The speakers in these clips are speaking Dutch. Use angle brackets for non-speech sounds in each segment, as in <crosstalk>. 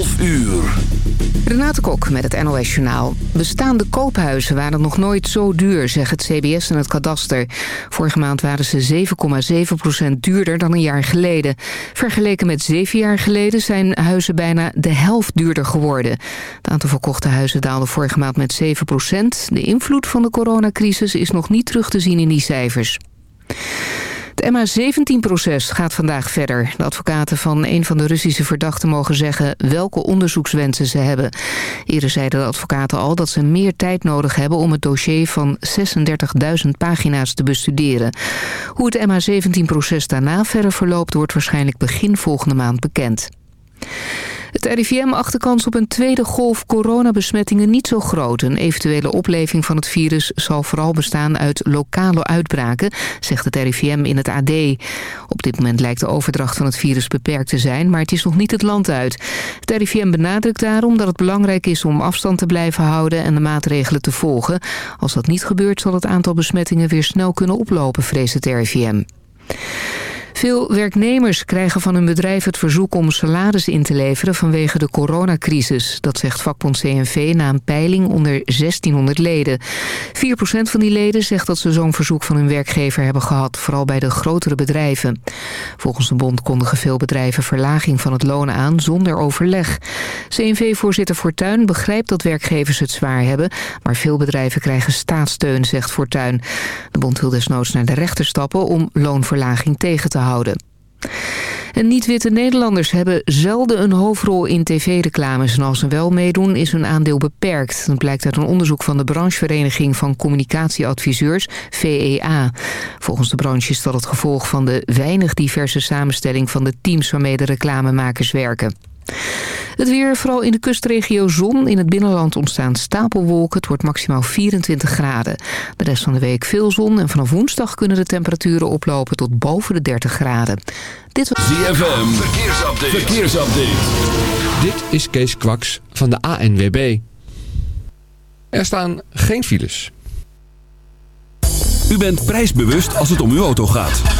12 uur. Renate Kok met het NOS Journaal. Bestaande koophuizen waren nog nooit zo duur, zegt het CBS en het kadaster. Vorige maand waren ze 7,7% duurder dan een jaar geleden. Vergeleken met zeven jaar geleden zijn huizen bijna de helft duurder geworden. Het aantal verkochte huizen daalde vorige maand met 7% De invloed van de coronacrisis is nog niet terug te zien in die cijfers. Het MH17-proces gaat vandaag verder. De advocaten van een van de Russische verdachten mogen zeggen welke onderzoekswensen ze hebben. Eerder zeiden de advocaten al dat ze meer tijd nodig hebben om het dossier van 36.000 pagina's te bestuderen. Hoe het MH17-proces daarna verder verloopt wordt waarschijnlijk begin volgende maand bekend. Het RIVM acht de kans op een tweede golf coronabesmettingen niet zo groot. Een eventuele opleving van het virus zal vooral bestaan uit lokale uitbraken, zegt het RIVM in het AD. Op dit moment lijkt de overdracht van het virus beperkt te zijn, maar het is nog niet het land uit. Het RIVM benadrukt daarom dat het belangrijk is om afstand te blijven houden en de maatregelen te volgen. Als dat niet gebeurt zal het aantal besmettingen weer snel kunnen oplopen, vreest het RIVM. Veel werknemers krijgen van hun bedrijf het verzoek om salaris in te leveren vanwege de coronacrisis. Dat zegt vakbond CNV na een peiling onder 1600 leden. 4% van die leden zegt dat ze zo'n verzoek van hun werkgever hebben gehad, vooral bij de grotere bedrijven. Volgens de bond kondigen veel bedrijven verlaging van het loon aan zonder overleg. CNV-voorzitter Fortuyn begrijpt dat werkgevers het zwaar hebben, maar veel bedrijven krijgen staatssteun, zegt Fortuyn. De bond wil desnoods naar de rechter stappen om loonverlaging tegen te houden. En niet-witte Nederlanders hebben zelden een hoofdrol in tv-reclames... en als ze wel meedoen is hun aandeel beperkt. Dat blijkt uit een onderzoek van de branchevereniging van communicatieadviseurs, VEA. Volgens de branche is dat het gevolg van de weinig diverse samenstelling... van de teams waarmee de reclamemakers werken. Het weer, vooral in de kustregio zon. In het binnenland ontstaan stapelwolken. Het wordt maximaal 24 graden. De rest van de week veel zon. En vanaf woensdag kunnen de temperaturen oplopen tot boven de 30 graden. Dit was... ZFM, verkeersupdate. verkeersupdate. Dit is Kees Kwaks van de ANWB. Er staan geen files. U bent prijsbewust als het om uw auto gaat.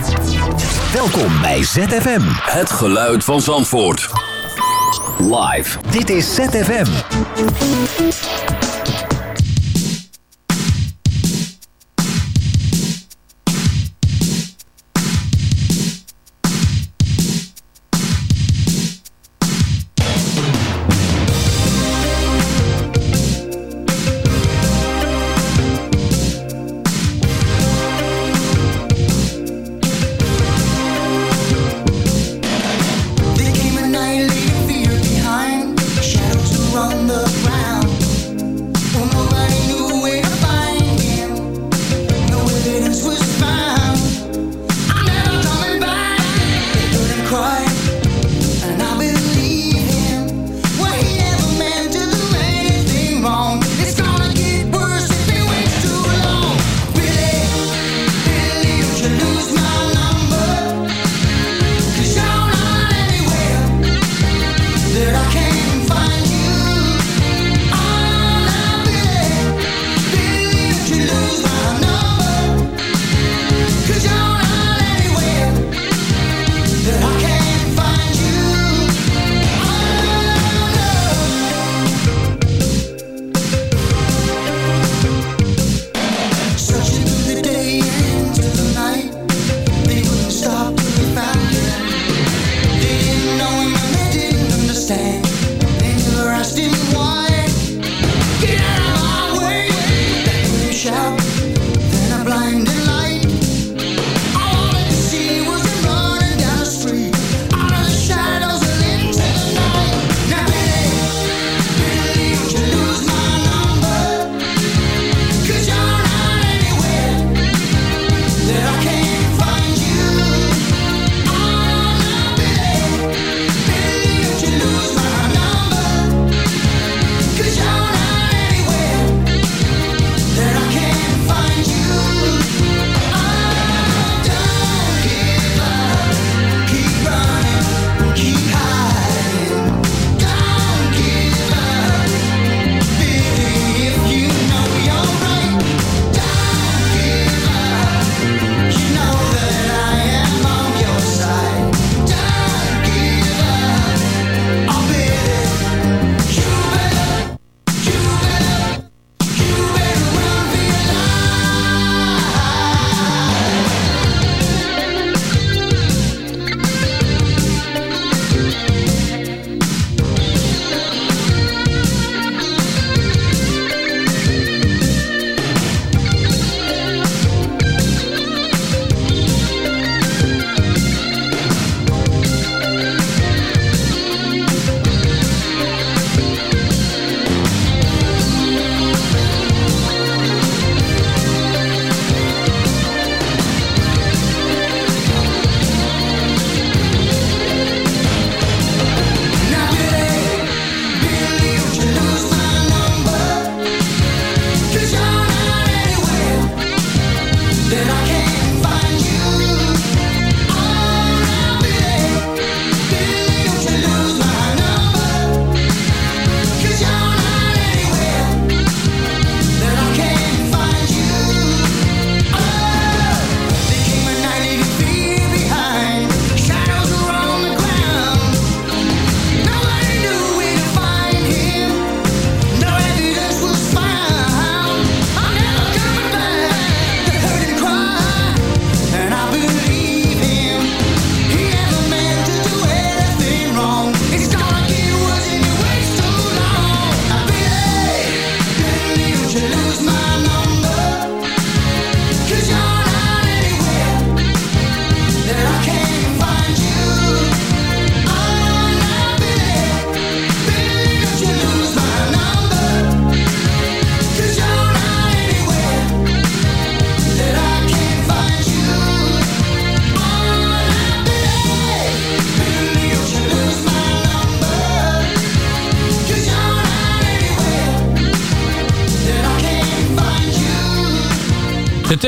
Welkom bij ZFM. Het geluid van Zandvoort. Live. Dit is ZFM.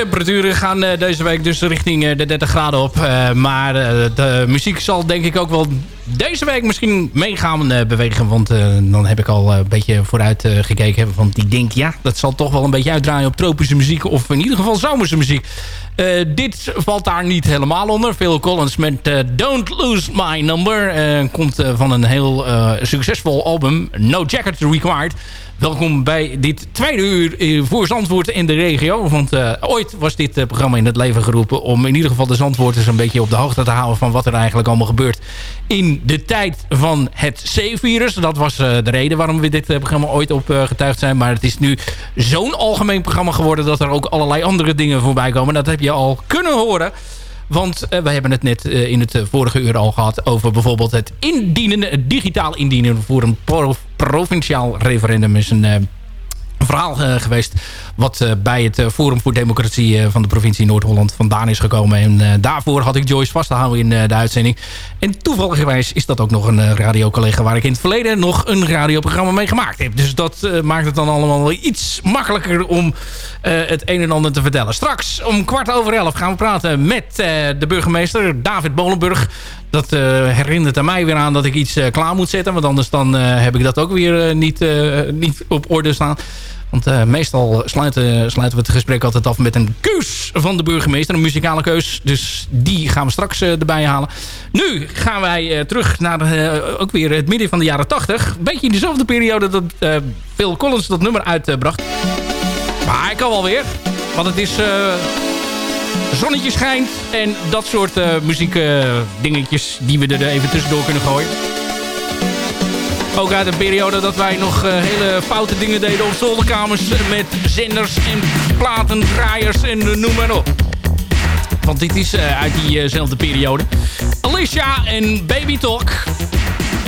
Temperaturen gaan eh, deze week dus richting eh, de 30 graden op. Eh, maar de muziek zal denk ik ook wel deze week misschien mee gaan eh, bewegen. Want eh, dan heb ik al een beetje vooruit eh, gekeken. Want ik denk, ja, dat zal toch wel een beetje uitdraaien op tropische muziek. Of in ieder geval zomerse muziek. Eh, dit valt daar niet helemaal onder. Phil Collins met eh, Don't Lose My Number. eh, komt eh, van een heel eh, succesvol album. No Jacket Required. Welkom bij dit tweede uur eh, voor Zandvoort in de regio. Want eh, ooit was dit eh, programma in het leven geroepen... om in ieder geval de Zandvoorters een beetje op de hoogte te houden... van wat er eigenlijk allemaal gebeurt in de tijd van het C-virus. Dat was eh, de reden waarom we dit eh, programma ooit op eh, zijn. Maar het is nu zo'n algemeen programma geworden... dat er ook allerlei andere dingen voorbij komen. Dat heb je al kunnen horen... Want we hebben het net in het vorige uur al gehad... over bijvoorbeeld het indienen, het digitaal indienen... voor een pro provinciaal referendum. is een verhaal geweest... wat bij het Forum voor Democratie van de provincie Noord-Holland vandaan is gekomen. En daarvoor had ik Joyce vast te houden in de uitzending. En toevallig is dat ook nog een radiocollega... waar ik in het verleden nog een radioprogramma mee gemaakt heb. Dus dat maakt het dan allemaal iets makkelijker... om het een en ander te vertellen. Straks om kwart over elf gaan we praten met de burgemeester David Bolenburg. Dat uh, herinnert aan mij weer aan dat ik iets klaar moet zetten. Want anders dan heb ik dat ook weer niet, niet op orde staan. Want meestal sluiten, sluiten we het gesprek altijd af met een keus van de burgemeester. Een muzikale keus. Dus die gaan we straks erbij halen. Nu gaan wij terug naar ook weer het midden van de jaren 80. Een beetje in dezelfde periode dat Phil Collins dat nummer uitbracht. Maar hij kan wel weer. Want het is zonnetje schijnt. En dat soort uh, muziek uh, dingetjes die we er even tussendoor kunnen gooien. Ook uit een periode dat wij nog uh, hele foute dingen deden op zolderkamers. Met zenders en platendraaiers en noem maar op. Want dit is uit diezelfde periode. Alicia en Baby Talk.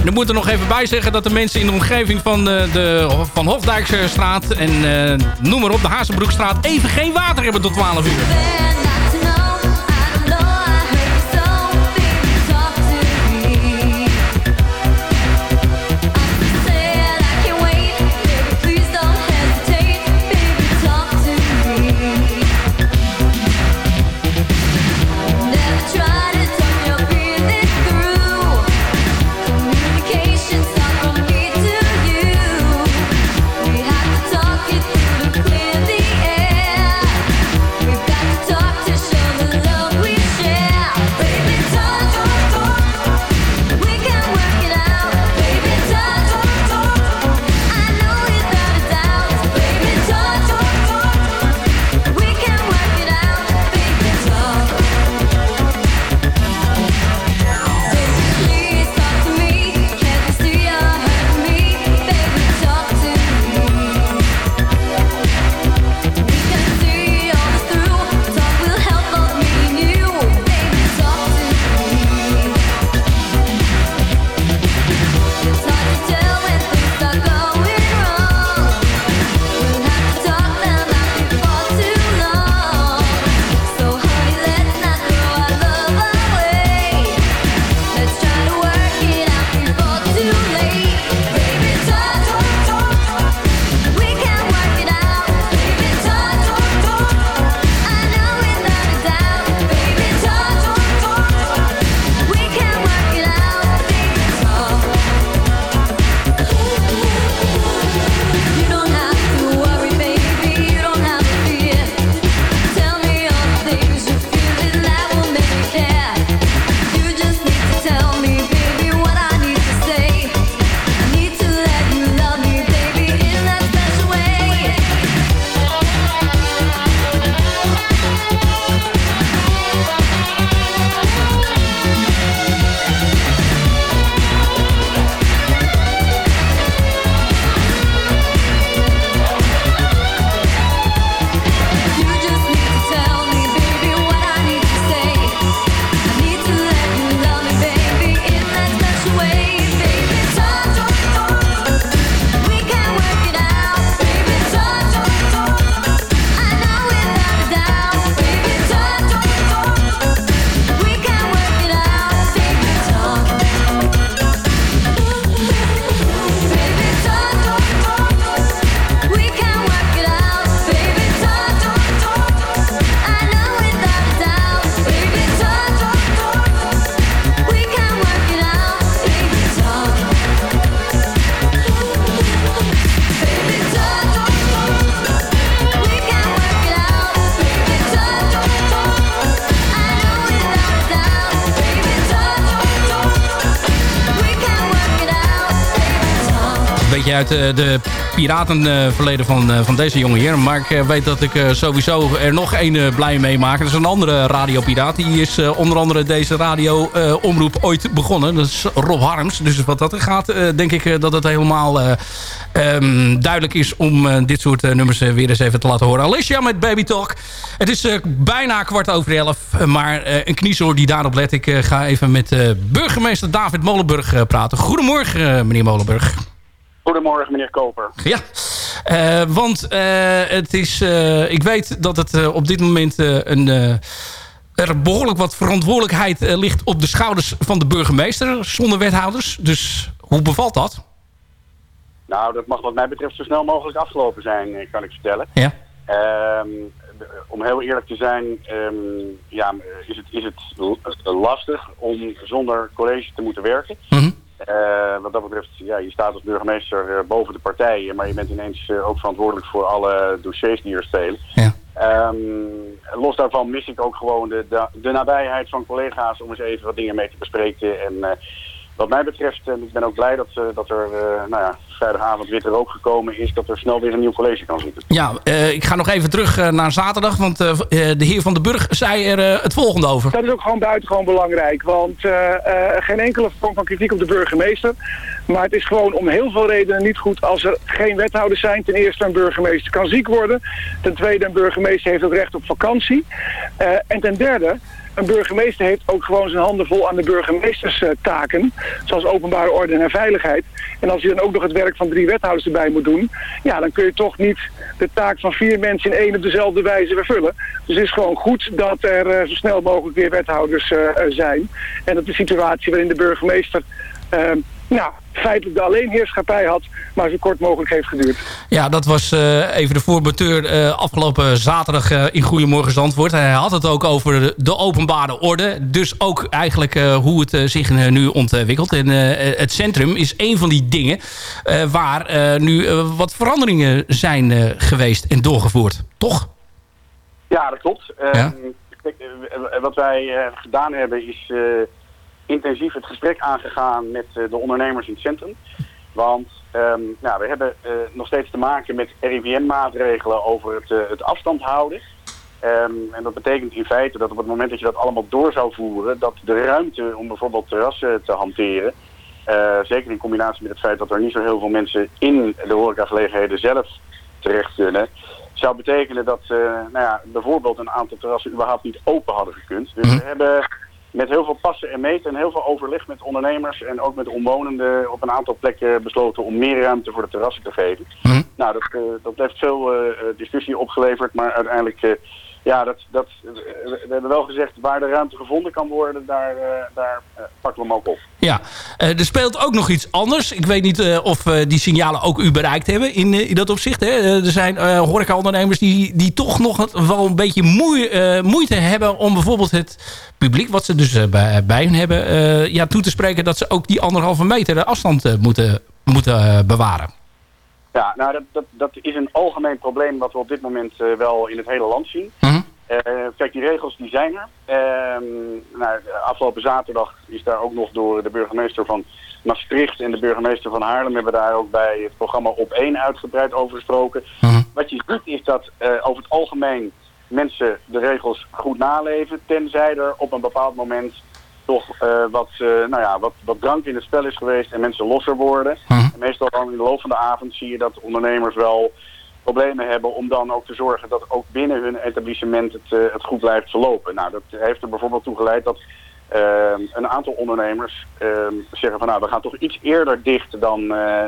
Er moet er nog even bij zeggen dat de mensen in de omgeving van de, de Van Hofdijkstraat en noem maar op, de Hazenbroekstraat even geen water hebben tot 12 uur. Uit eh, de piratenverleden van, eh, van deze jongen hier. Maar ik eh, weet dat ik eh, sowieso er nog één eh, blij mee maak. Dat is een andere radiopiraat. Die is eh, onder andere deze radio-omroep ooit begonnen. Dat is Rob Harms. Dus wat dat gaat, eh, denk ik eh, dat het helemaal eh, ehm, duidelijk is... om eh, dit soort eh, nummers eh, weer eens even te laten horen. Alicia met Baby Talk. Het is eh, bijna kwart over elf. eh, maar eh, een kniezoor die daarop let. Ik eh, ga even met eh, burgemeester David Molenburg eh, praten. Goedemorgen, eh, meneer Molenburg. Goedemorgen, meneer Koper. Ja, Eh, want eh, het is, eh, ik weet dat het op dit moment een, er behoorlijk wat verantwoordelijkheid ligt op de schouders van de burgemeester zonder wethouders. Dus hoe bevalt dat? Nou, dat mag wat mij betreft zo snel mogelijk afgelopen zijn, kan ik vertellen. Ja. Ehm, om heel eerlijk te zijn, ehm, ja, is het, is het lastig om zonder college te moeten werken. Mhm. Eh, wat dat betreft, ja, je staat als burgemeester eh, boven de partijen, maar je bent ineens eh, ook verantwoordelijk voor alle dossiers die er spelen. Ja. Ehm, los daarvan mis ik ook gewoon de, de, de nabijheid van collega's om eens even wat dingen mee te bespreken. En wat mij betreft, en ik ben ook blij dat, eh, dat er eh, nou ja, vrijdagavond witte rook gekomen is, dat er snel weer een nieuw college kan zitten. Ja, eh, ik ga nog even terug eh, naar zaterdag. Want eh, eh, de heer Van den Burg zei er eh, het volgende over. Dat is ook gewoon buitengewoon belangrijk. Want eh, eh, geen enkele vorm van kritiek op de burgemeester. Maar het is gewoon om heel veel redenen niet goed als er geen wethouders zijn. Ten eerste een burgemeester kan ziek worden. Ten tweede een burgemeester heeft ook recht op vakantie. Eh, en ten derde... Een burgemeester heeft ook gewoon zijn handen vol aan de burgemeesterstaken. zoals openbare orde en veiligheid. En als je dan ook nog het werk van drie wethouders erbij moet doen... ja, dan kun je toch niet de taak van vier mensen in één op dezelfde wijze vervullen. Dus het is gewoon goed dat er eh, zo snel mogelijk weer wethouders eh, eh, zijn. En dat de situatie waarin de burgemeester... eh, nou, feitelijk de alleenheerschappij had, maar zo kort mogelijk heeft geduurd. Ja, dat was eh, even de voorbeteur eh, afgelopen zaterdag eh, in Goedemorgen Zandvoort. Hij had het ook over de, openbare orde. Dus ook eigenlijk eh, hoe het zich nu ontwikkelt. En eh, het centrum is een van die dingen eh, waar eh, nu wat veranderingen zijn eh, geweest en doorgevoerd. Toch? Ja, dat klopt. Ehm, Ja. eh, wat wij eh, gedaan hebben is eh, intensief het gesprek aangegaan met eh, de ondernemers in het centrum. Want ehm, nou, we hebben eh, nog steeds te maken met RIVM-maatregelen over het, eh, het afstand houden. Ehm, en dat betekent in feite dat op het moment dat je dat allemaal door zou voeren, dat de ruimte om bijvoorbeeld terrassen te hanteren, zeker in combinatie met het feit dat er niet zo heel veel mensen in de horecagelegenheden zelf terecht kunnen, zou betekenen dat nou ja, bijvoorbeeld een aantal terrassen überhaupt niet open hadden gekund. Dus we hebben met heel veel passen en meten en heel veel overleg met ondernemers en ook met omwonenden op een aantal plekken besloten om meer ruimte voor de terrassen te geven. Nou, dat, eh, dat heeft veel eh, eh, discussie opgeleverd, maar uiteindelijk, ja, dat, dat, we hebben wel gezegd waar de ruimte gevonden kan worden, daar, eh, daar eh, pakken we hem ook op. Ja, Eh, er speelt ook nog iets anders. Ik weet niet of die signalen ook u bereikt hebben in, in dat opzicht. Hè. Er zijn eh horecaondernemers die, die toch nog wel een beetje moe- moeite hebben... om bijvoorbeeld het publiek, wat ze dus bij, bij hun hebben... ja, toe te spreken dat ze ook die anderhalve meter afstand moeten, moeten bewaren. Ja, nou dat, dat, dat is een algemeen probleem wat we op dit moment wel in het hele land zien. Mhm. Eh, kijk, die regels die zijn er. Ehm, nou, afgelopen zaterdag is daar ook nog door de burgemeester van Maastricht en de burgemeester van Haarlem hebben daar ook bij het programma op één uitgebreid over gesproken. Wat je ziet is dat eh, over het algemeen mensen de regels goed naleven, tenzij er op een bepaald moment toch eh, wat, nou ja, wat, wat drank in het spel is geweest en mensen losser worden. En meestal dan in de loop van de avond zie je dat ondernemers wel problemen hebben om dan ook te zorgen dat ook binnen hun etablissement het, eh, het goed blijft verlopen. Nou, dat heeft er bijvoorbeeld toe geleid dat eh, een aantal ondernemers eh, zeggen van nou, we gaan toch iets eerder dicht dan,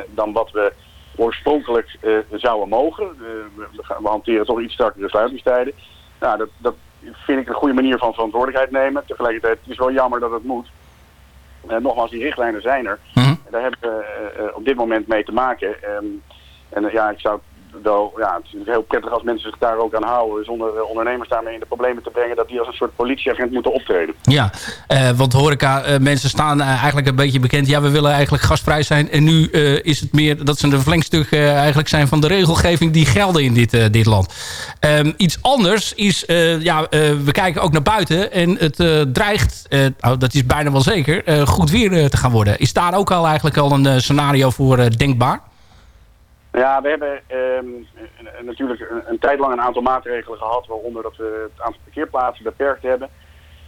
dan wat we oorspronkelijk zouden mogen. We, we gaan- we hanteren toch iets strakkere sluitingstijden. Nou, dat, dat vind ik een goede manier van verantwoordelijkheid nemen. Tegelijkertijd is het wel jammer dat het moet. Nogmaals, die richtlijnen zijn er. En Daar hebben we op dit moment mee te maken. Ehm, en ja, ik zou ja, het is heel prettig als mensen zich daar ook aan houden. Zonder eh, ondernemers daarmee in de problemen te brengen dat die als een soort politieagent moeten optreden. Ja, eh, want horeca eh, mensen staan eigenlijk een beetje bekend. Ja, we willen eigenlijk gasvrij zijn. En nu is het meer dat ze een verlengstuk eigenlijk zijn van de regelgeving die gelden in dit, dit land. Ehm, iets anders is, ja, we kijken ook naar buiten en het dreigt, nou, dat is bijna wel zeker, goed weer te gaan worden. Is daar ook al eigenlijk al een scenario voor denkbaar? Ja, we hebben ehm, eh, natuurlijk een, een tijd lang een aantal maatregelen gehad, waaronder dat we het aantal parkeerplaatsen beperkt hebben.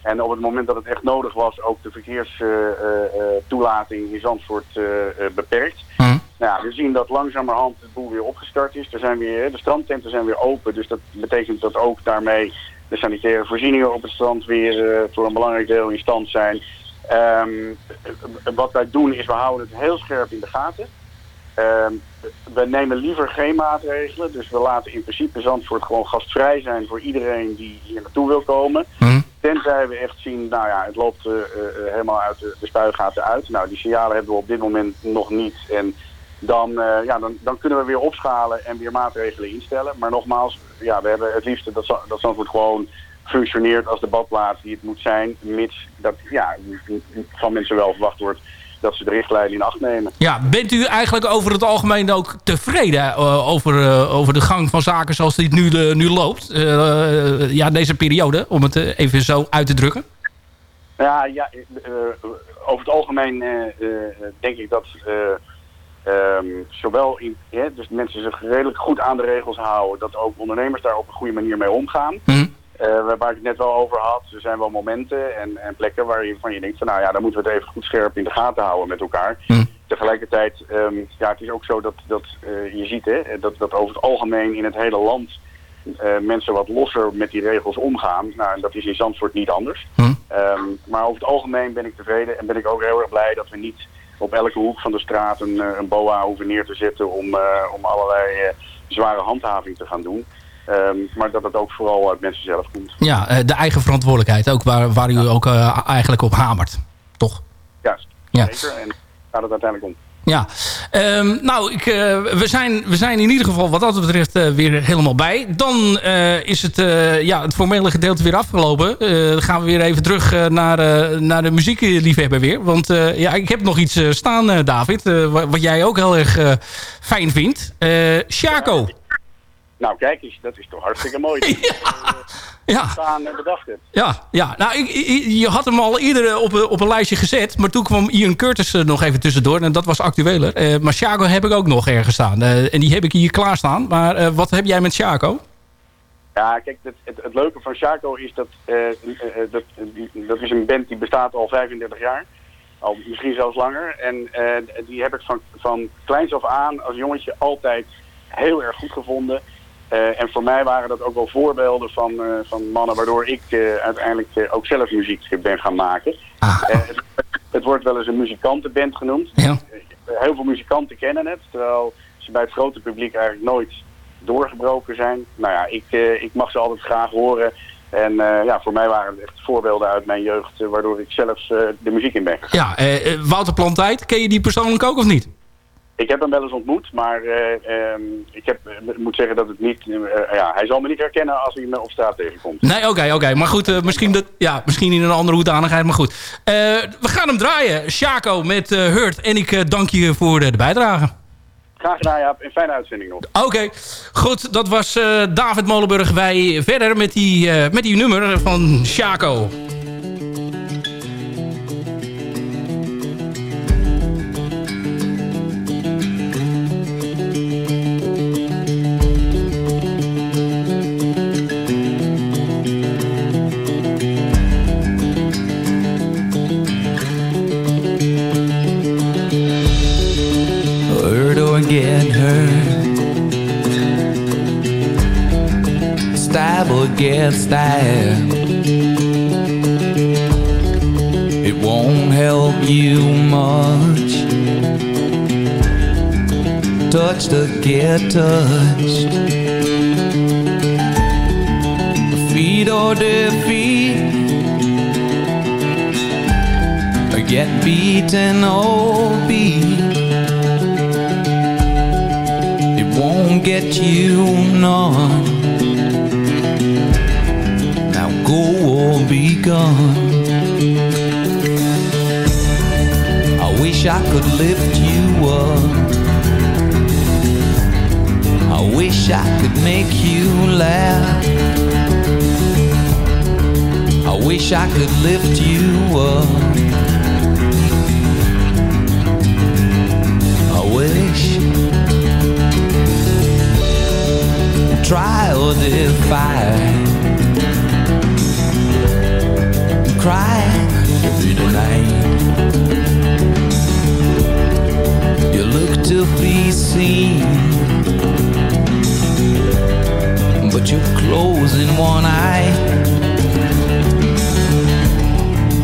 En op het moment dat het echt nodig was, ook de verkeerstoelating in Zandvoort eh, eh, beperkt. Mhm. Nou, we zien dat langzamerhand het boel weer opgestart is. Er zijn weer, de strandtenten zijn weer open, dus dat betekent dat ook daarmee de sanitaire voorzieningen op het strand weer eh, voor een belangrijk deel in stand zijn. Ehm, wat wij doen is, we houden het heel scherp in de gaten. Ehm, we nemen liever geen maatregelen, dus we laten in principe Zandvoort gewoon gastvrij zijn voor iedereen die hier naartoe wil komen. Mhm. Tenzij we echt zien, nou ja, het loopt eh, eh, helemaal uit de, de spuigaten uit. Nou, die signalen hebben we op dit moment nog niet. En dan, eh, ja, dan, dan kunnen we weer opschalen en weer maatregelen instellen. Maar nogmaals, ja, we hebben het liefste dat, dat Zandvoort gewoon functioneert als de badplaats die het moet zijn. Mits dat ja, van mensen wel verwacht wordt dat ze de richtlijnen in acht nemen. Ja, bent u eigenlijk over het algemeen ook tevreden eh, over, eh, over de gang van zaken zoals dit nu, de, nu loopt? Eh, ja, deze periode, om het eh, even zo uit te drukken. Ja, ja eh, over het algemeen eh, eh, denk ik dat eh, ehm, zowel in, dus mensen zich redelijk goed aan de regels houden, dat ook ondernemers daar op een goede manier mee omgaan. Mhm. Eh, waar ik het net wel over had, er zijn wel momenten en, en plekken waar je van je denkt van nou ja, dan moeten we het even goed scherp in de gaten houden met elkaar. Mhm. Tegelijkertijd, ehm, ja, het is ook zo dat, dat eh, je ziet hè, dat, dat over het algemeen in het hele land eh, mensen wat losser met die regels omgaan. Nou, en dat is in Zandvoort niet anders. Hm. Ehm, maar over het algemeen ben ik tevreden en ben ik ook heel erg blij dat we niet op elke hoek van de straat een, een boa hoeven neer te zetten om, om allerlei zware handhaving te gaan doen. Ehm, maar dat het ook vooral uit mensen zelf komt. Ja, eh, de eigen verantwoordelijkheid, ook waar, waar u ook eh, eigenlijk op hamert, toch? Ja, Ja. zeker. En gaat het uiteindelijk om. Ja, Ehm, nou, ik, eh, we, zijn, we zijn in ieder geval wat dat betreft weer helemaal bij. Dan is het, ja, het formele gedeelte weer afgelopen. Dan gaan we weer even terug naar, naar de muziekliefhebber weer. Want ja, ik heb nog iets staan, David, wa- wat jij ook heel erg fijn vindt. Shaco. Nou, kijk eens, dat is toch hartstikke mooi. <laughs> Ja. Staan en bedacht hebt. Ja, ja. nou, ik, ik- je had hem al eerder op, een- op een lijstje gezet. Maar toen kwam Ian Curtis er nog even tussendoor. En dat was actueler. Eh, maar Shaco heb ik ook nog ergens staan. Eh, en die heb ik hier klaarstaan. Maar eh, wat heb jij met Shaco? Ja, kijk, het, het, het leuke van Shaco is dat, eh, eh, eh, dat dat is een band die bestaat al 35 jaar. Al misschien zelfs langer. En eh, die heb ik van, van kleins af aan als jongetje altijd heel erg goed gevonden. Eh, en voor mij waren dat ook wel voorbeelden van, eh, van mannen waardoor ik eh, uiteindelijk ook zelf muziek ben gaan maken. Ah. Het, het wordt wel eens een muzikantenband genoemd. Ja. Heel veel muzikanten kennen het, terwijl ze bij het grote publiek eigenlijk nooit doorgebroken zijn. Nou ja, ik, ik mag ze altijd graag horen. En ja, voor mij waren het echt voorbeelden uit mijn jeugd, waardoor ik zelf eh, de muziek in ben. Ja, Wouter Plantijd. Ken je die persoonlijk ook of niet? Ik heb hem wel eens ontmoet, maar eh, ehm, ik heb, eh, moet zeggen dat het niet... eh, ja, hij zal me niet herkennen als hij me op straat tegenkomt. Nee, oké, oké. Maar goed, misschien, dat, ja, misschien in een andere hoedanigheid. Maar goed. We gaan hem draaien. Shaco met Hurt. En ik dank je voor de, de bijdrage. Graag gedaan, Jaap. Een fijne uitzending nog. Oké, goed. Dat was David Molenburg. Wij verder met die, met die nummer van Shaco.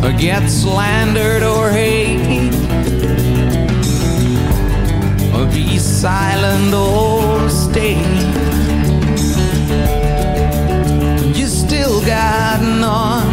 or get slandered or hate or be silent or stay. You still got none.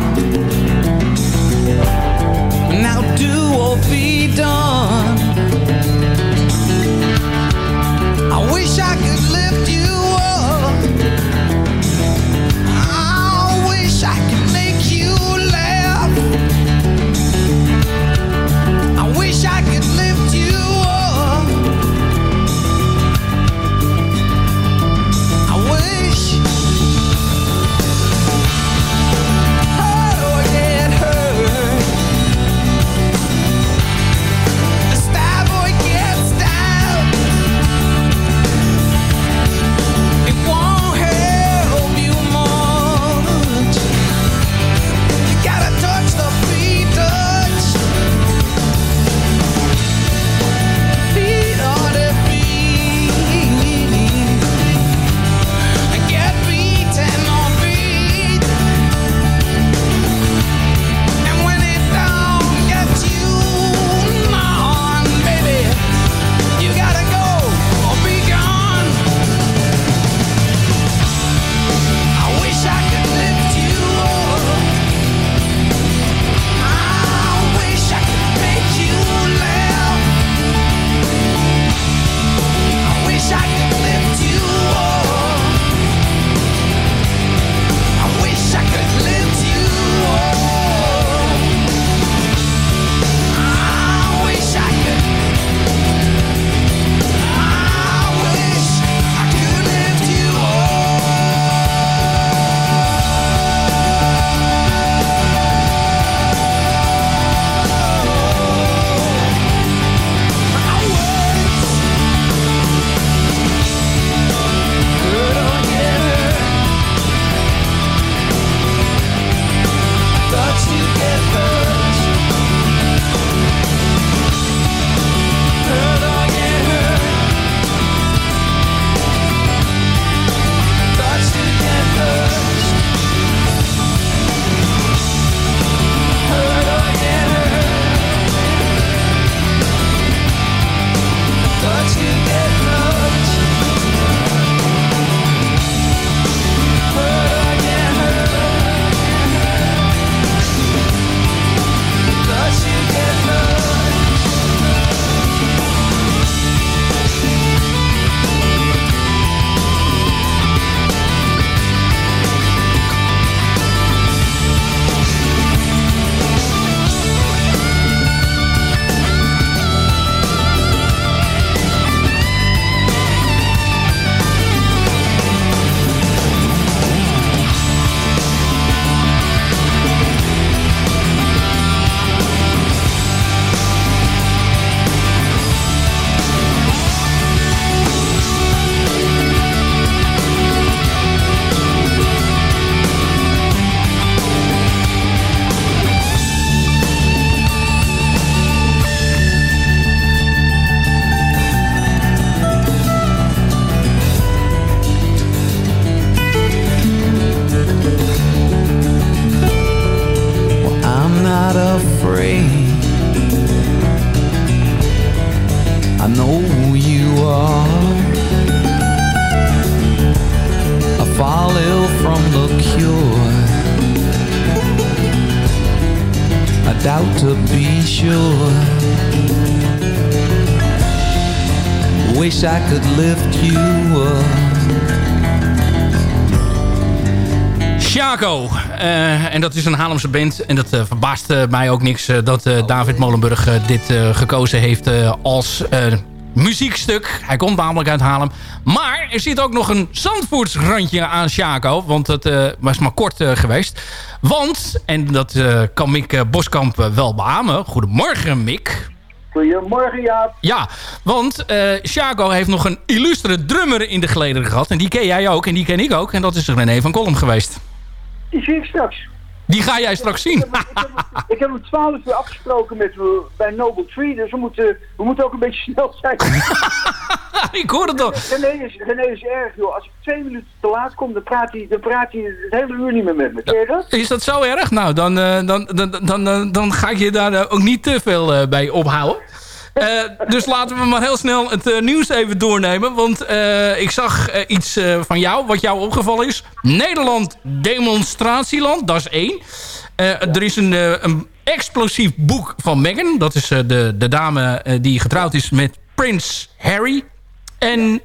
to be sure. Wish I could lift you up. Chaco, eh, en dat is een Haarlemse band. En dat uh, mij ook niks dat David Molenburg dit gekozen heeft als muziekstuk. Hij komt namelijk uit Haarlem. Maar er zit ook nog een Zandvoorts randje aan Chaco. Want dat was maar kort geweest. Want, en dat eh, kan Mick eh, Boskamp eh, wel beamen... Goedemorgen, Mick. Goedemorgen, Jaap. Ja, want uh, Chaco heeft nog een illustere drummer in de gelederen gehad. En die ken jij ook en die ken ik ook. En dat is René van Kolm geweest. Die zie ik straks. Die ga jij straks zien. Ik heb om 12 uur afgesproken met, eh, bij Noble Tree, dus we moeten, we moeten ook een beetje <laughs> snel zijn. <laughs> ik hoor het toch. René is, René is erg, joh. Als ik twee minuten te laat kom, dan praat hij, dan praat hij het hele uur niet meer met me. Ken je dat? Is dat zo erg? Nou, dan, eh, dan, dan, dan, dan, dan ga ik je daar eh, ook niet te veel bij ophouden. Eh, dus laten we maar heel snel het eh, nieuws even doornemen. Want eh, ik zag iets van jou, wat jou opgevallen is. Nederland demonstratieland, dat is één. Er is een, een explosief boek van Meghan. Dat is de, de dame die getrouwd is met Prins Harry. En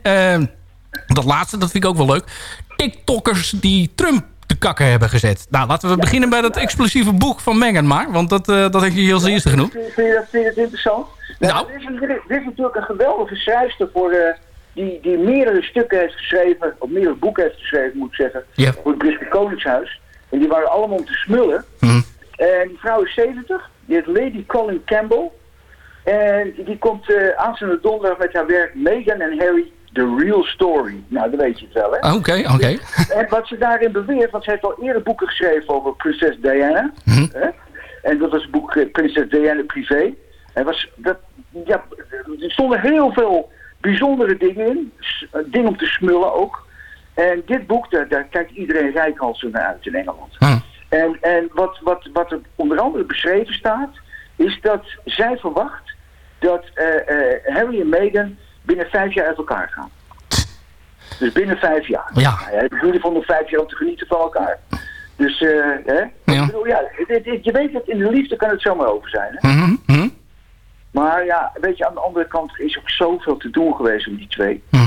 dat laatste, dat vind ik ook wel leuk. TikTokkers die Trump te kakken hebben gezet. Nou, laten we beginnen bij dat explosieve boek van Meghan maar. Want dat, dat heb je als eerste genoemd. Vind, je vind je dat interessant? Nou. Dit, is, een- dit is natuurlijk een geweldige schrijfster voor, eh, die, die meerdere stukken heeft geschreven, of meerdere boeken heeft geschreven, moet ik zeggen, Ja. voor het Britse Koningshuis. En die waren allemaal om te smullen. Mhm. En die vrouw is 70, die heet Lady Colin Campbell. En die komt eh aanstaande donderdag met haar werk Meghan en Harry, The Real Story. Nou, dat weet je het wel, hè? Oké, oké. En wat ze daarin beweert, want ze heeft al eerder boeken geschreven over prinses Diana. Mhm. Hè? En dat was het boek eh, Prinses Diana Privé. En was, dat, ja, er stonden heel veel bijzondere dingen in. Eh, dingen om te smullen ook. En dit boek, daar, daar kijkt iedereen rijkhalsend naar uit in Engeland. Hm. En, en wat, wat, wat er onder andere beschreven staat, is dat zij verwacht dat eh, eh, Harry en Meghan binnen vijf jaar uit elkaar gaan. Dus binnen vijf jaar. Ja. Nou ja, ieder geval nog vijf jaar om te genieten van elkaar. Dus, eh, hè? Ik bedoel, ja, dit- dit- je weet dat in de liefde kan het zomaar over zijn. Hè? Mhm. Maar ja, weet je, aan de andere kant is ook zoveel te doen geweest om die twee. Hm.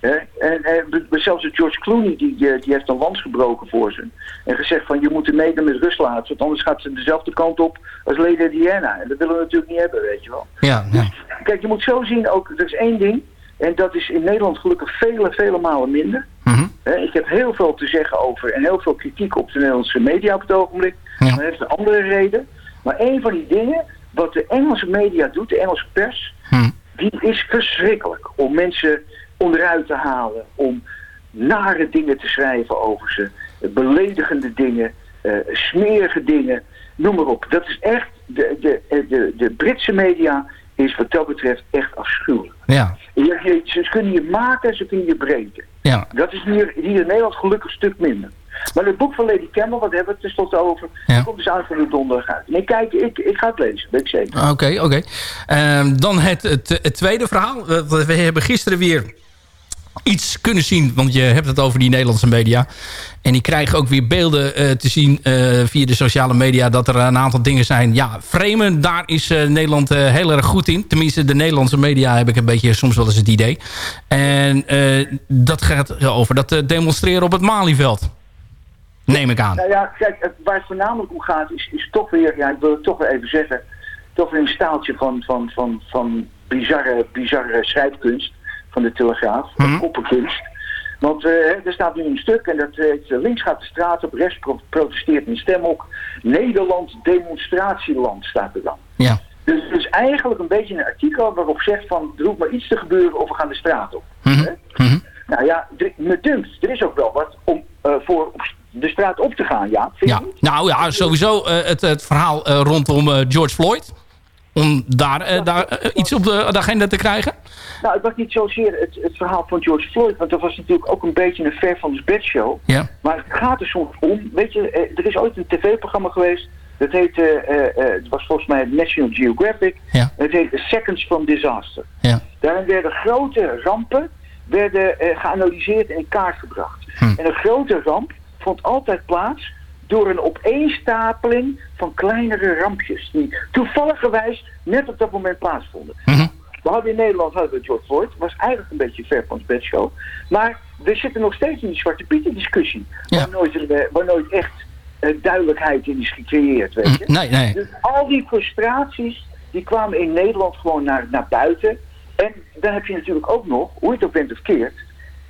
En, en zelfs George Clooney, die, die heeft een lans gebroken voor ze. En gezegd van, je moet de Meghan met rust laten, want anders gaat ze dezelfde kant op als Lady Diana. En dat willen we natuurlijk niet hebben, weet je wel. Ja, ja. Kijk, je moet zo zien, ook, er is één ding, en dat is in Nederland gelukkig vele, vele malen minder. Mhm. Ik heb heel veel te zeggen over en heel veel kritiek op de Nederlandse media op het ogenblik. Ja. Dat heeft een andere reden. Maar een van die dingen, wat de Engelse media doet, de Engelse pers, Hm. die is verschrikkelijk. Om mensen onderuit te halen, om nare dingen te schrijven over ze, beledigende dingen, eh, smerige dingen, noem maar op. Dat is echt, de, de, de, de Britse media is wat dat betreft echt afschuwelijk. Ja, Je, je- ze kunnen je maken, ze kunnen je breken. ja. Dat is hier, hier in Nederland gelukkig een stuk minder. Maar het boek van Lady Campbell, wat hebben we het tenslotte over, Ja. komt dus aanstaande donderdag uit. Nee, kijk, ik, ik ga het lezen, weet ik zeker. Oké, oké. Ehm, dan het, het, het tweede verhaal. We, hebben gisteren weer iets kunnen zien. Want je hebt het over die Nederlandse media. En die krijgen ook weer beelden eh, te zien eh, via de sociale media... dat er een aantal dingen zijn. Ja, framen, daar is eh, Nederland heel erg goed in. Tenminste, de Nederlandse media heb ik een beetje soms wel eens het idee. En dat gaat over dat demonstreren op het Malieveld. Neem ik aan. Nou ja, kijk, waar het voornamelijk om gaat is, is toch weer, ja, ik wil het toch weer even zeggen, toch weer een staaltje van, van, van, van bizarre, bizarre schrijfkunst van de Telegraaf, Mhm. opperkunst. Want eh, er staat nu een stuk en dat heet, eh, links gaat de straat op, rechts pro- protesteert een stemhok. Nederland demonstratieland staat er dan. Ja. Dus het is eigenlijk een beetje een artikel waarop zegt van er hoeft maar iets te gebeuren of we gaan de straat op. Mhm. Mhm. Nou ja, er- me dunkt, er is ook wel wat om eh, voor op de straat op te gaan, ja. Ja, nou ja, sowieso eh, het, het verhaal eh, rondom eh, George Floyd. Om daar, daar iets op de, agenda te krijgen. Nou, het was niet zozeer het, het verhaal van George Floyd, want dat was natuurlijk ook een beetje een ver van de bedshow. Ja. Maar het gaat er soms om, weet je, er is ooit een tv-programma geweest, dat heette, het was volgens mij National Geographic, Ja. het heette Seconds from Disaster. Ja. Daarin werden grote rampen werden, geanalyseerd en in kaart gebracht. Hm. En een grote ramp vond altijd plaats door een opeenstapeling van kleinere rampjes. Die toevalligerwijs net op dat moment plaatsvonden. Mhm. We hadden in Nederland hadden we George Floyd. was eigenlijk een beetje ver van het bedshow. Maar we zitten nog steeds in die Zwarte Pieten discussie. Waar, nooit, eh, waar nooit echt eh, duidelijkheid in is gecreëerd, weet je. Nee, nee. Dus al die frustraties, die kwamen in Nederland gewoon naar, naar buiten. En dan heb je natuurlijk ook nog, hoe je het ook bent of keert,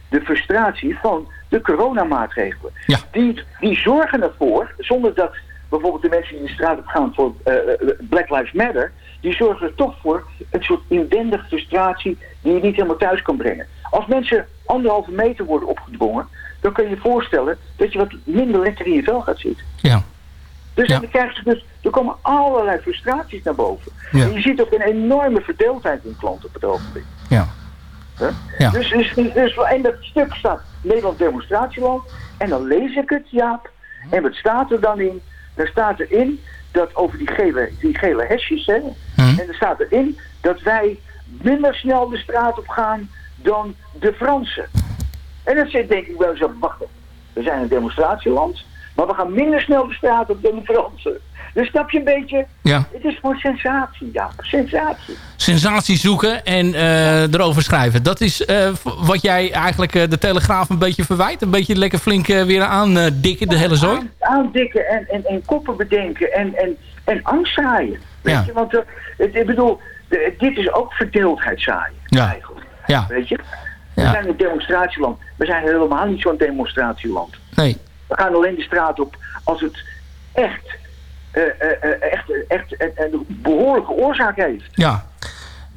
de frustratie van de coronamaatregelen. Ja. Die, die zorgen ervoor, zonder dat bijvoorbeeld de mensen die de straat op gaan voor eh, eh, Black Lives Matter, die zorgen er toch voor een soort inwendige frustratie die je niet helemaal thuis kan brengen. Als mensen anderhalve meter worden opgedwongen, dan kun je je voorstellen dat je wat minder lekker in je vel gaat zitten. Ja. Dus dan krijg je dus, er komen allerlei frustraties naar boven. Ja. En je ziet ook een enorme verdeeldheid in klanten op het ogenblik. Ja. Ja. Dus, dus, dus in dat stuk staat Nederland demonstratieland. En dan lees ik het, Jaap. En wat staat er dan in? Daar staat erin dat over die gele, die gele hesjes, hè. En er staat erin dat wij minder snel de straat op gaan dan de Fransen. En dan zit denk ik wel zo, wacht. We zijn een demonstratieland, maar we gaan minder snel de straat op dan de Fransen. Dus snap je een beetje? Ja. Het is gewoon sensatie, ja. Sensatie. sensatie zoeken en eh, erover schrijven. Dat is eh, wat jij eigenlijk eh, de Telegraaf een beetje verwijt. Een beetje lekker flink weer aandikken, de hele zooi. Aan- aandikken en, en, en koppen bedenken en, en, en angst zaaien. Weet Ja. je, want het, ik bedoel, de- dit is ook verdeeldheid zaaien. Ja. Ja. Weet je? We zijn een demonstratieland. We zijn helemaal niet zo'n demonstratieland. Nee. We gaan alleen de straat op als het echt, echt, echt een, een behoorlijke oorzaak heeft. Ja.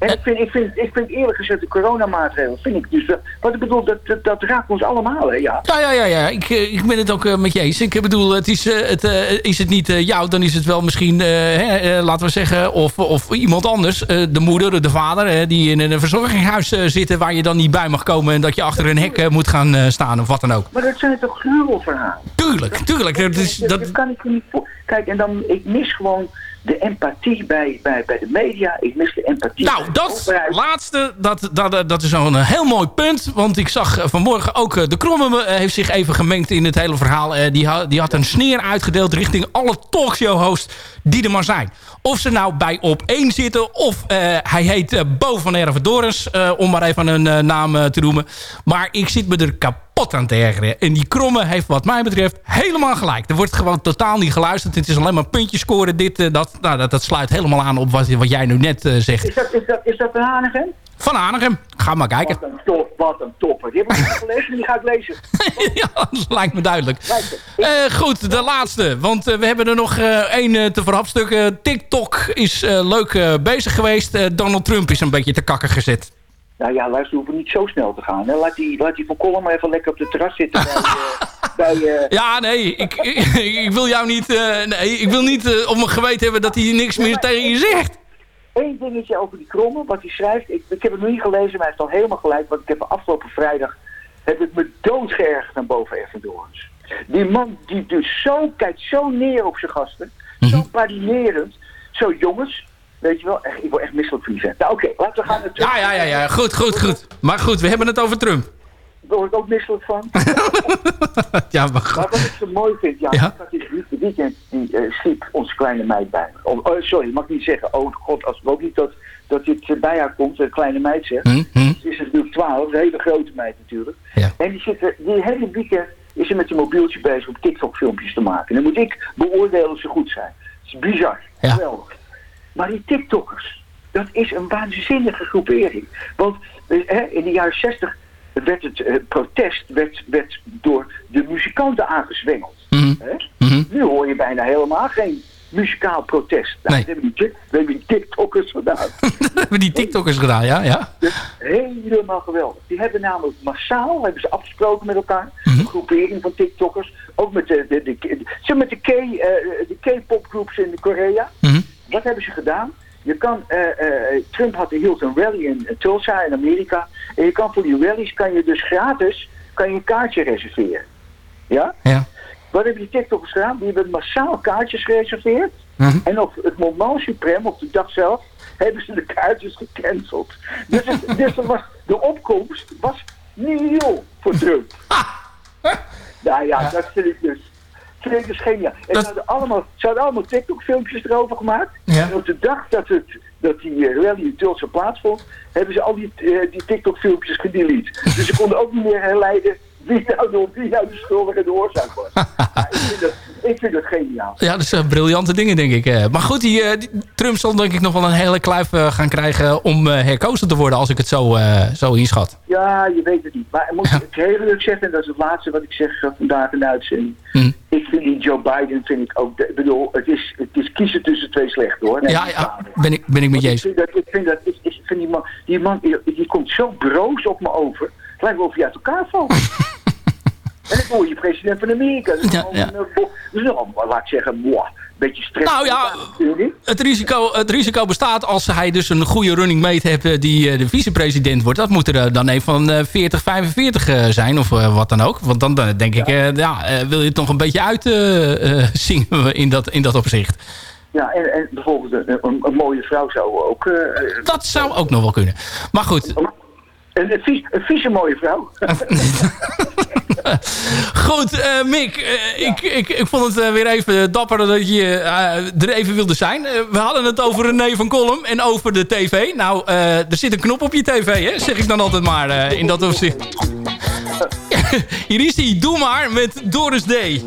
En ik vind, ik, vind, ik vind eerlijk gezegd de coronamaatregelen, vind ik dus wel, wat ik bedoel, dat, dat, dat raakt ons allemaal, hè, ja. Ja, ja, ja, ja. Ik, eh, ik ben het ook eh, met je eens. Ik bedoel, het is, eh, het, eh, is het niet eh, jou, dan is het wel misschien, eh, hè, eh, laten we zeggen, of, of iemand anders. Eh, de moeder, de vader, eh, die in een verzorgingshuis eh, zitten... waar je dan niet bij mag komen en dat je achter een hek eh, moet gaan eh, staan of wat dan ook. Maar dat zijn toch gruwelverhalen? Tuurlijk, tuurlijk. Dat is, dat, dat kan ik je niet voor. Kijk, en dan, ik mis gewoon de empathie bij, bij, bij de media. Ik mis de empathie Nou, bij de dat laatste, dat, dat, dat is een heel mooi punt. Want ik zag eh, vanmorgen ook, eh, de Kromme eh, heeft zich even gemengd in het hele verhaal. Eh, Die, ha- die had een sneer uitgedeeld richting alle talkshow-hosts die er maar zijn. Of ze nou bij op één zitten, of eh, hij heet eh, Bo van Ervedorens, eh om maar even een eh, naam eh, te noemen. Maar ik zit me er kapot aan te ergeren. En die Kromme heeft wat mij betreft helemaal gelijk. Er wordt gewoon totaal niet geluisterd. Het is alleen maar puntjes scoren, dit, eh, dat. Nou, dat, dat sluit helemaal aan op wat, wat jij nu net eh, zegt. Is dat, is dat, is dat Van Hanegem? Van Hanegem. Ga maar kijken. Wat een top, wat een topper. Die heb ik gelezen, die ga ik lezen. <laughs> ja, dat lijkt me duidelijk. Eh, goed, de laatste. Want we hebben er nog één te verhapstukken. TikTok is leuk bezig geweest. Donald Trump is een beetje te kakken gezet. Nou ja, luister, we hoeven niet zo snel te gaan. Hè. Laat, die, laat die van Kolm maar even lekker op de terras zitten bij... eh, <laughs> bij eh, Ja, nee, ik, ik, ik wil jou niet... eh, nee, ik wil niet eh, op mijn geweten hebben dat hij niks meer tegen je zegt. Eén dingetje over die kromme, wat hij schrijft. Ik, ik heb het nog niet gelezen, maar hij heeft al helemaal gelijk. Want ik heb afgelopen vrijdag heb ik me doodgeërgerd aan boven Erfendorens. Die man die dus zo, kijkt zo neer op zijn gasten. Zo badinerend. Zo jongens. Weet je wel, echt, ik word echt misselijk van die vent. Nou oké, laten we gaan naar Ja, ja, ja, ja. Goed, goed, goed. Maar goed, we hebben het over Trump. Daar word ik ook misselijk van. <laughs> Ja, maar goed. Maar wat ik zo mooi vind, ja, dit week- weekend die eh, sliep onze kleine meid bij me. Oh, oh, sorry, mag ik niet zeggen. Oh god, als ik ook niet dat, dat dit eh, bij haar komt, een kleine meid zegt. Hm, hm. Ze is natuurlijk 12, een hele grote meid natuurlijk. Ja. En die, zit, die hele weekend is ze met zijn mobieltje bezig om TikTok filmpjes te maken. En dan moet ik beoordelen of ze goed zijn. Het is bizar. Ja. Maar die TikTokkers, dat is een waanzinnige groepering. Want eh, hè, in de jaren 60 werd het eh, protest werd, werd door de muzikanten aangezwengeld. Mhm. Hè? Mhm. Nu hoor je bijna helemaal geen muzikaal protest. Nou, Nee. dat hebben die, dat hebben die TikTokkers gedaan. <laughs> Dat hebben die TikTokkers gedaan, ja? ja. Helemaal geweldig. Die hebben namelijk massaal, hebben ze afgesproken met elkaar, Mhm. een groepering van TikTokkers, ook met de, de, de, de, met de eh, de K-popgroeps in Korea. Wat hebben ze gedaan? Je kan, eh, eh, Trump had, hield een rally in eh, Tulsa in Amerika. En je kan voor die rallies kan je dus gratis kan je een kaartje reserveren. Ja? Ja. Wat hebben die TikTokkers gedaan? Die hebben massaal kaartjes gereserveerd. Mhm. En op het moment suprem, op de dag zelf, hebben ze de kaartjes gecanceld. Dus, het, <laughs> dus was, de opkomst was nul voor Trump. Nou ja, dat vind ik dus. Geniaal. En ze hadden allemaal, ze hadden allemaal TikTok-filmpjes erover gemaakt. Ja. En op de dag dat, het, dat die eh, rally in Tulsa plaatsvond, hebben ze al die, eh, die TikTok-filmpjes gedelete. <laughs> Dus ze konden ook niet meer herleiden wie nou de, wie nou de schuldige en de oorzaak was. <laughs> Ja, ik, vind dat, ik vind dat geniaal. Ja, dat zijn briljante dingen, denk ik. Maar goed, die, eh, die Trump zal denk ik nog wel een hele kluif gaan krijgen... om herkozen te worden, als ik het zo, zo inschat. Ja, je weet het niet. Maar ik moet ik heel eerlijk zeggen, en dat is het laatste wat ik zeg vandaag in de uitzending. Hm. Ik vind die Joe Biden, vind ik ook, ik bedoel, het is, het is kiezen tussen twee slechte hoor. Nee, Ja, ja, ben ik, ben ik met je eens. Ik vind dat, ik vind dat, ik, ik vind die man, die man, die, die komt zo broos op me over. Het lijkt wel of je uit elkaar valt. <laughs> en dan word je president van Amerika. Dat is Ja, ja. een, laat ik zeggen, boah, een beetje stress. Nou ja? Het risico, het risico bestaat als hij dus een goede running mate heeft eh, die eh, de vicepresident wordt. Dat moet er eh, dan een van eh, 40, 45 eh, zijn of wat dan ook. Want dan denk ik, ja, wil je het nog een beetje uitzingen <laughs> in, dat, in dat opzicht. Ja, en, en bijvoorbeeld een, een, een mooie vrouw zou ook... Dat zou ook nog wel kunnen. Maar goed, een, een, vies, een vieze mooie vrouw. <laughs> <laughs> Goed, eh, Mick, eh, ik, ik, ik vond het eh, weer even dapper dat je er even wilde zijn. We hadden het over René van Kolm en over de tv. Nou, eh, er zit een knop op je tv, hè? zeg ik dan altijd maar eh, in dat opzicht. <laughs> Hier is hij, doe maar, met Doris D. Ik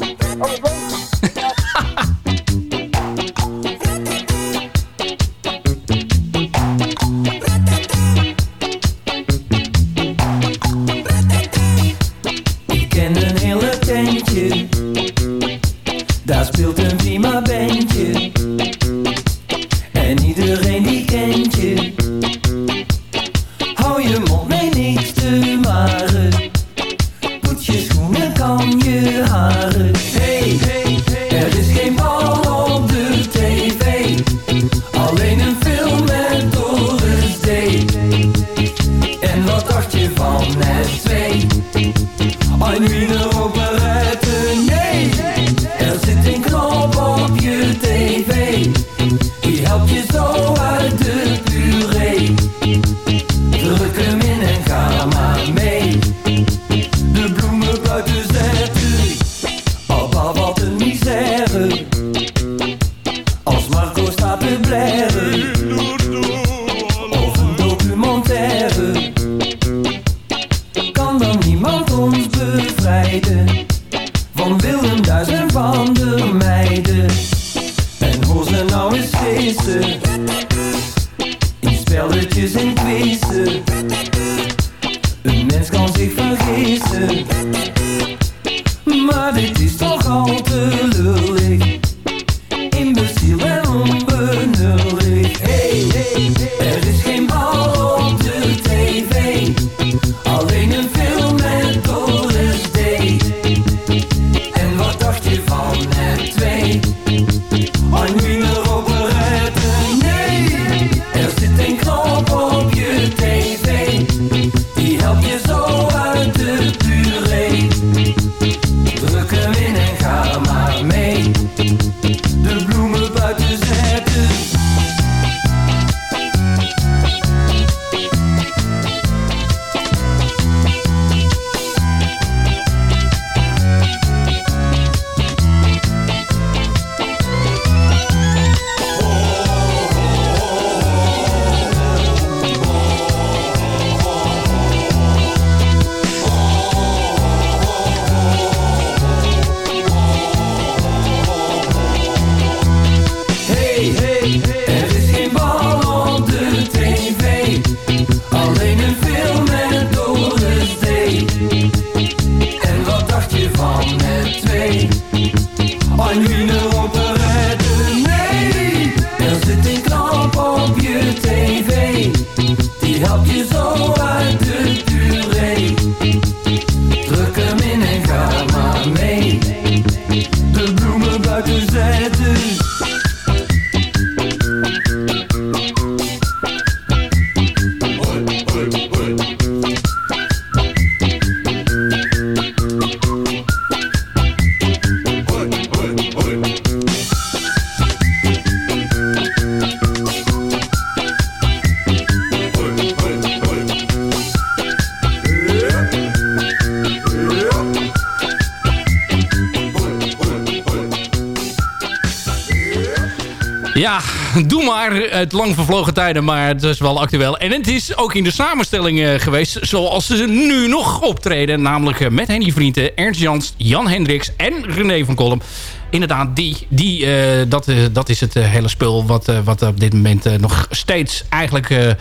Ja, doe maar. Het lang vervlogen tijden, maar het is wel actueel. En het is ook in de samenstelling eh, geweest zoals ze nu nog optreden. Namelijk eh, met Henny Vrienden, Ernst Jans, Jan Hendricks en René van Kolm. Inderdaad, die, die, eh, dat, dat is het hele spul wat, wat op dit moment nog steeds eigenlijk...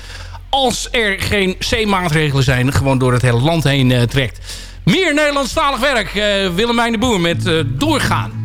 als er geen C-maatregelen zijn, gewoon door het hele land heen trekt. Meer Nederlandstalig werk. Willemijn de Boer met Doorgaan.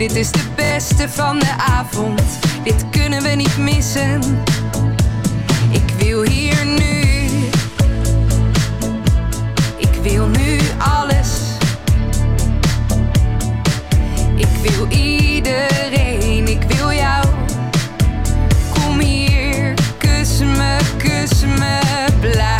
dit is de beste van de avond. Dit kunnen we niet missen. Ik wil hier nu. Ik wil nu alles. Ik wil iedereen, ik wil jou. Kom hier, kus me, kus me, blijf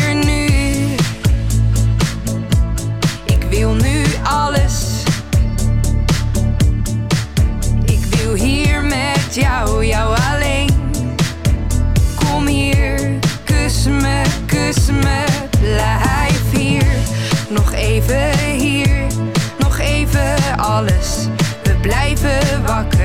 me, blijf hier. Nog even hier, nog even alles. We blijven wakker.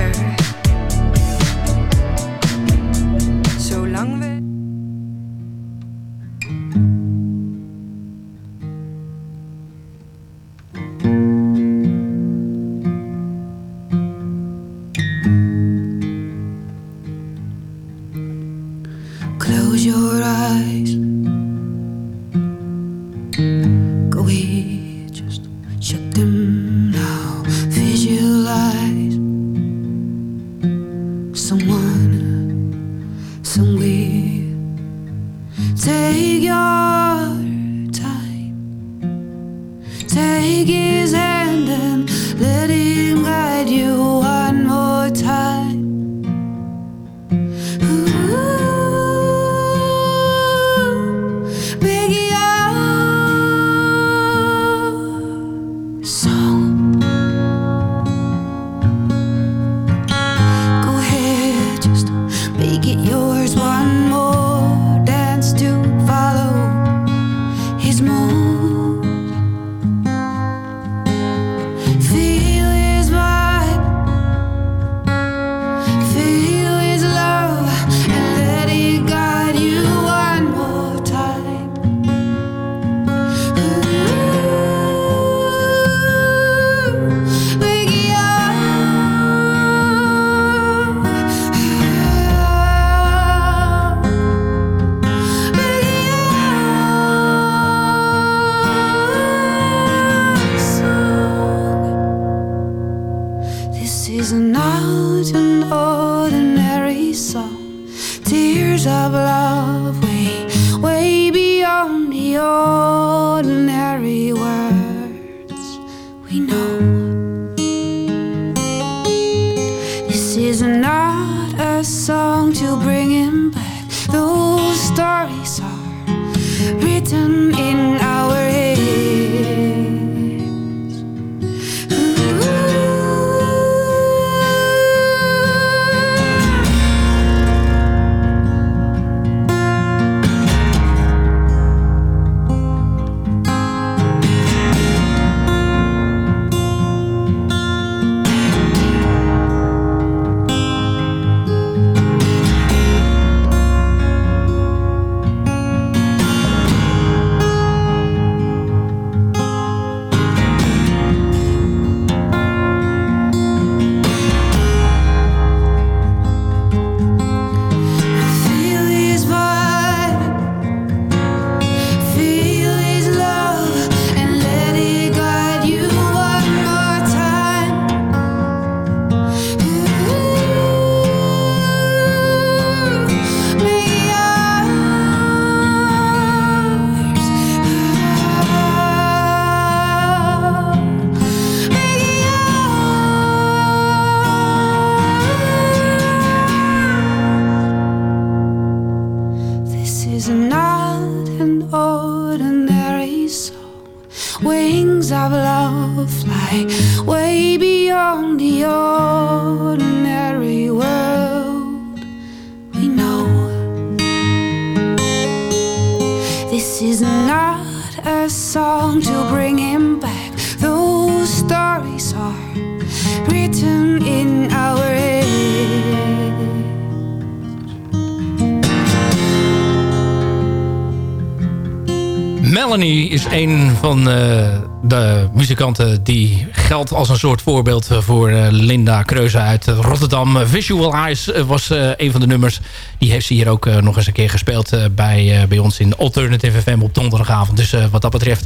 Een van eh, de muzikanten die geldt als een soort voorbeeld voor eh, Linda Kreuze uit Rotterdam. Visual Eyes was eh, een van de nummers. Die heeft ze hier ook nog eens een keer gespeeld bij, bij ons in Alternative FM op donderdagavond. Dus wat dat betreft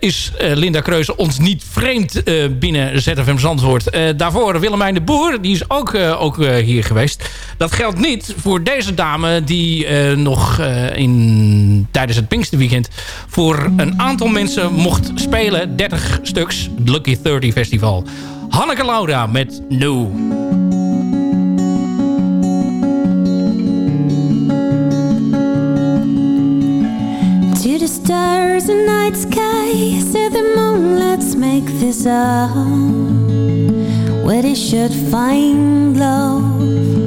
is Linda Kreuze ons niet vreemd binnen ZFM Zandvoort. Daarvoor Willemijn de Boer, die is ook, ook hier geweest. Dat geldt niet voor deze dame die eh, nog eh, in, tijdens het Pinksterweekend voor een aantal mensen mocht spelen. 30 stuks, Lucky 30 Festival. Hanneke Laura met No. To the stars and night sky, said the moon, let's make this up. Where they should find love.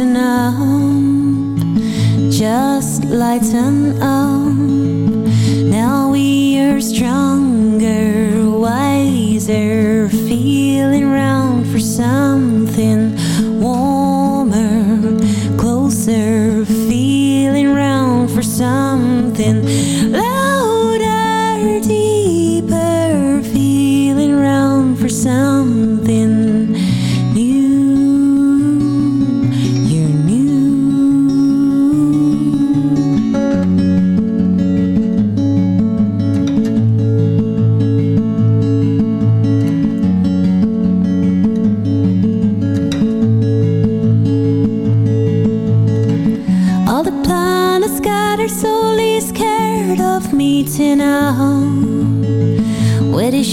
Lighten up. Just lighten up. Now we are stronger,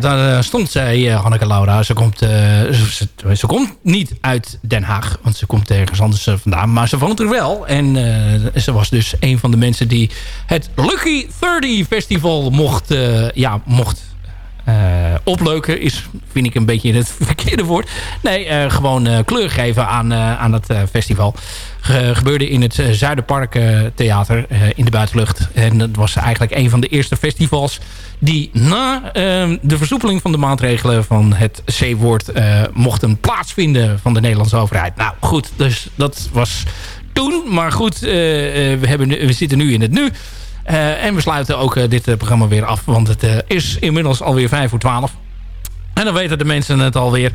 Ja. Daar eh, stond zij, eh, Hanneke Laura. Ze komt, eh, ze, komt niet uit Den Haag. Want ze komt ergens anders vandaan. Maar ze woont er wel. En ze was dus een van de mensen die het Lucky 30 Festival mocht, ja, mocht opleuken. Is, vind ik een beetje het <laughs> verkeerde woord. Nee, eh, gewoon eh, kleur geven aan, eh, aan eh, festival. Ge- gebeurde in het Zuiderpark Theater in de buitenlucht. En dat was eigenlijk een van de eerste festivals... die na eh, de versoepeling van de maatregelen van het C-woord... mochten plaatsvinden van de Nederlandse overheid. Nou goed, dus dat was toen. Maar goed, we, hebben, we zitten nu in het nu. Eh, en we sluiten ook eh, dit eh, programma weer af. Want het is inmiddels alweer 5 voor 12. En dan weten de mensen het alweer.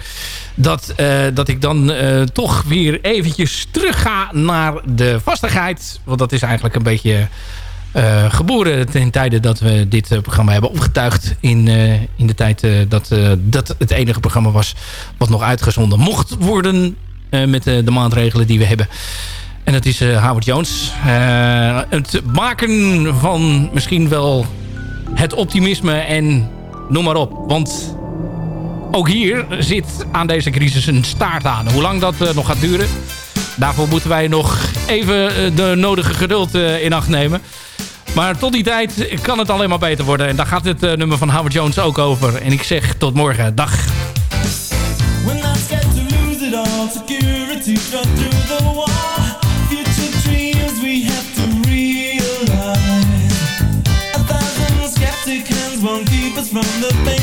Dat, dat ik dan toch weer eventjes terug ga naar de vastigheid. Want dat is eigenlijk een beetje eh, geboren ten tijde dat we dit programma hebben opgetuigd. In, in de tijd dat dat het enige programma was wat nog uitgezonden mocht worden. met de maatregelen die we hebben. En dat is eh, Howard Jones. Eh, het maken van misschien wel het optimisme en noem maar op. Want ook hier zit aan deze crisis een staart aan. Hoe lang dat eh, nog gaat duren, daarvoor moeten wij nog even de nodige geduld in acht nemen. Maar tot die tijd kan het alleen maar beter worden. En daar gaat het nummer van Howard Jones ook over. En ik zeg tot morgen. Dag. From the things